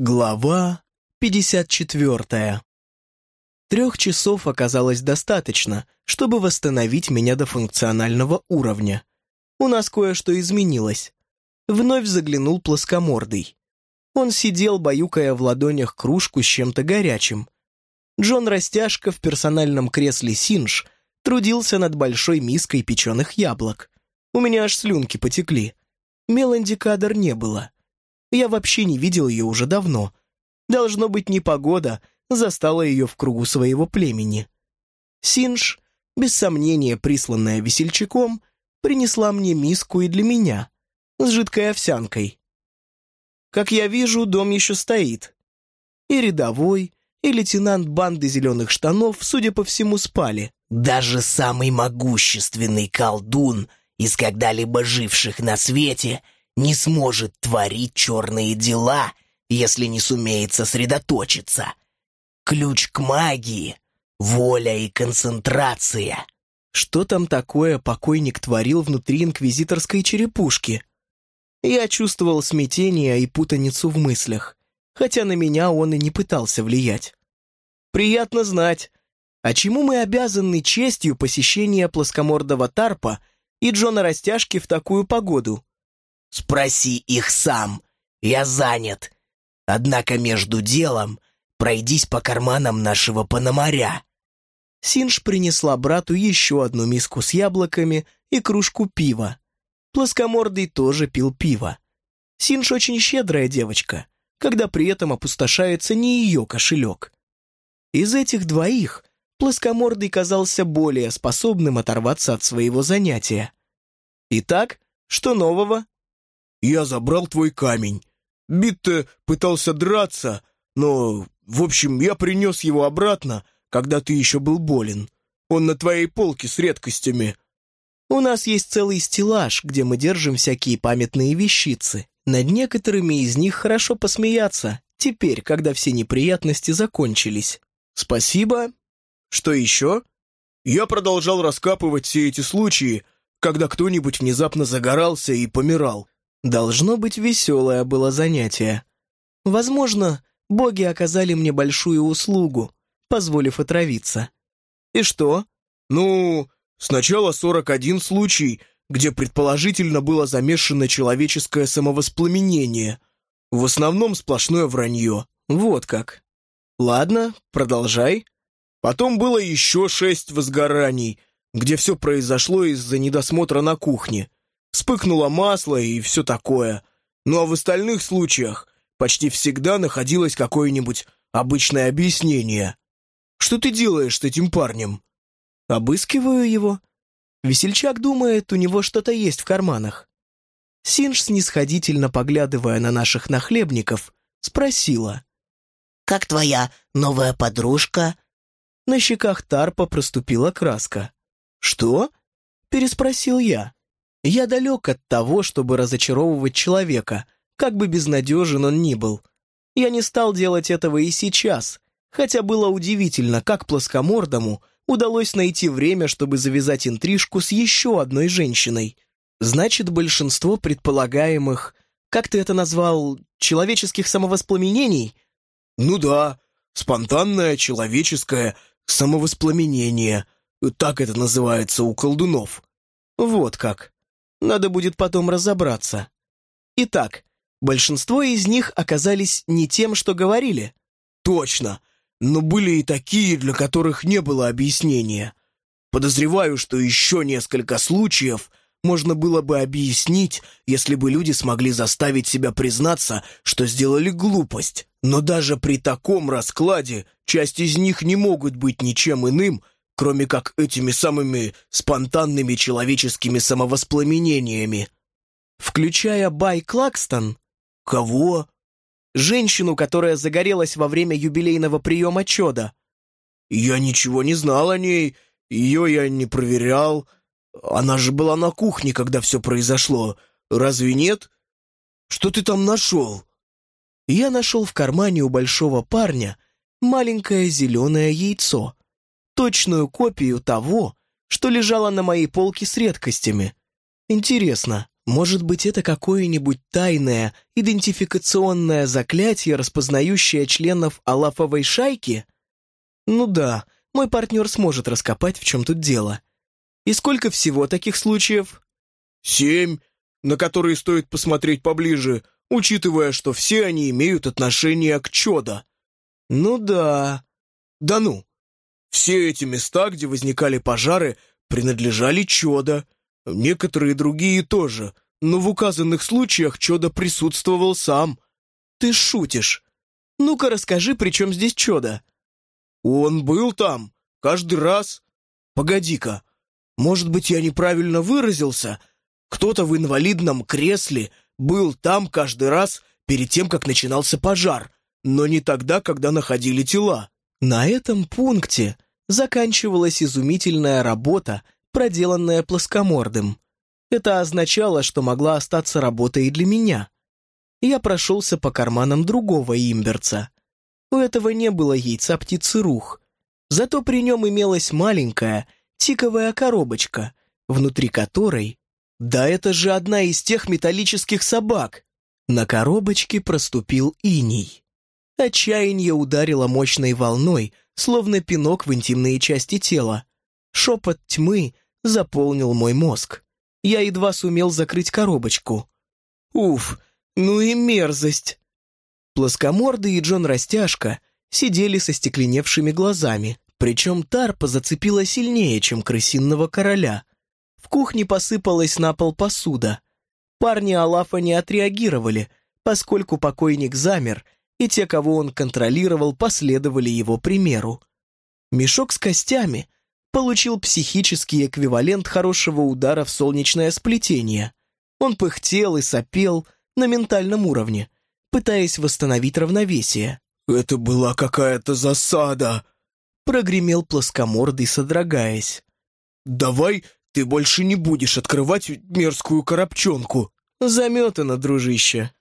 Глава 54 Трех часов оказалось достаточно, чтобы восстановить меня до функционального уровня. У нас кое-что изменилось. Вновь заглянул плоскомордый. Он сидел, баюкая в ладонях кружку с чем-то горячим. Джон Растяжка в персональном кресле Синж трудился над большой миской печеных яблок. У меня аж слюнки потекли. Меланди Кадр не было. Я вообще не видел ее уже давно. Должно быть, непогода застала ее в кругу своего племени. Синж, без сомнения присланная весельчаком, принесла мне миску и для меня, с жидкой овсянкой. Как я вижу, дом еще стоит. И рядовой, и лейтенант банды зеленых штанов, судя по всему, спали. Даже самый могущественный колдун из когда-либо живших на свете — не сможет творить черные дела, если не сумеет сосредоточиться. Ключ к магии — воля и концентрация. Что там такое покойник творил внутри инквизиторской черепушки? Я чувствовал смятение и путаницу в мыслях, хотя на меня он и не пытался влиять. Приятно знать, а чему мы обязаны честью посещения плоскомордого тарпа и Джона Растяжки в такую погоду? Спроси их сам. Я занят. Однако между делом пройдись по карманам нашего пономаря». Синж принесла брату еще одну миску с яблоками и кружку пива. Плоскомордый тоже пил пиво. Синж очень щедрая девочка, когда при этом опустошается не ее кошелек. Из этих двоих плоскомордый казался более способным оторваться от своего занятия. Итак, что нового? Я забрал твой камень. Битте пытался драться, но, в общем, я принес его обратно, когда ты еще был болен. Он на твоей полке с редкостями». «У нас есть целый стеллаж, где мы держим всякие памятные вещицы. Над некоторыми из них хорошо посмеяться, теперь, когда все неприятности закончились. Спасибо. Что еще?» Я продолжал раскапывать все эти случаи, когда кто-нибудь внезапно загорался и помирал. Должно быть, веселое было занятие. Возможно, боги оказали мне большую услугу, позволив отравиться. И что? Ну, сначала 41 случай, где предположительно было замешано человеческое самовоспламенение. В основном сплошное вранье. Вот как. Ладно, продолжай. Потом было еще шесть возгораний, где все произошло из-за недосмотра на кухне вспыхнуло масло и все такое. Ну а в остальных случаях почти всегда находилось какое-нибудь обычное объяснение. Что ты делаешь с этим парнем? Обыскиваю его. Весельчак думает, у него что-то есть в карманах. Синж, снисходительно поглядывая на наших нахлебников, спросила. «Как твоя новая подружка?» На щеках Тарпа проступила краска. «Что?» — переспросил я. Я далек от того, чтобы разочаровывать человека, как бы безнадежен он ни был. Я не стал делать этого и сейчас, хотя было удивительно, как плоскомордому удалось найти время, чтобы завязать интрижку с еще одной женщиной. Значит, большинство предполагаемых, как ты это назвал, человеческих самовоспламенений? Ну да, спонтанное человеческое самовоспламенение. Так это называется у колдунов. Вот как. Надо будет потом разобраться. Итак, большинство из них оказались не тем, что говорили. Точно, но были и такие, для которых не было объяснения. Подозреваю, что еще несколько случаев можно было бы объяснить, если бы люди смогли заставить себя признаться, что сделали глупость. Но даже при таком раскладе часть из них не могут быть ничем иным, кроме как этими самыми спонтанными человеческими самовоспламенениями. Включая Бай Клакстон? Кого? Женщину, которая загорелась во время юбилейного приема чода. Я ничего не знал о ней, ее я не проверял. Она же была на кухне, когда все произошло. Разве нет? Что ты там нашел? Я нашел в кармане у большого парня маленькое зеленое яйцо точную копию того, что лежало на моей полке с редкостями. Интересно, Может быть, это какое-нибудь тайное, идентификационное заклятие, распознающее членов Алафовой шайки? Ну да, мой партнер сможет раскопать, в чем тут дело. И сколько всего таких случаев? Семь, на которые стоит посмотреть поближе, учитывая, что все они имеют отношение к чудо. Ну да. Да ну. Все эти места, где возникали пожары, принадлежали чудо. Некоторые другие тоже, но в указанных случаях чудо присутствовал сам. Ты шутишь. Ну-ка расскажи, при чем здесь чудо? Он был там, каждый раз. Погоди-ка, может быть, я неправильно выразился? Кто-то в инвалидном кресле был там каждый раз перед тем, как начинался пожар, но не тогда, когда находили тела. На этом пункте заканчивалась изумительная работа, проделанная плоскомордым. Это означало, что могла остаться работа и для меня. Я прошелся по карманам другого имберца. У этого не было яйца птицы рух. Зато при нем имелась маленькая, тиковая коробочка, внутри которой... Да это же одна из тех металлических собак! На коробочке проступил иней. Отчаяние ударило мощной волной, словно пинок в интимные части тела. Шепот тьмы заполнил мой мозг. Я едва сумел закрыть коробочку. Уф, ну и мерзость! Плоскомордый и Джон Растяжка сидели со стекленевшими глазами, причем тарпа зацепила сильнее, чем крысинного короля. В кухне посыпалась на пол посуда. Парни Алафа не отреагировали, поскольку покойник замер, и те, кого он контролировал, последовали его примеру. Мешок с костями получил психический эквивалент хорошего удара в солнечное сплетение. Он пыхтел и сопел на ментальном уровне, пытаясь восстановить равновесие. «Это была какая-то засада!» прогремел плоскомордый, содрогаясь. «Давай ты больше не будешь открывать мерзкую коробчонку!» «Заметано, дружище!»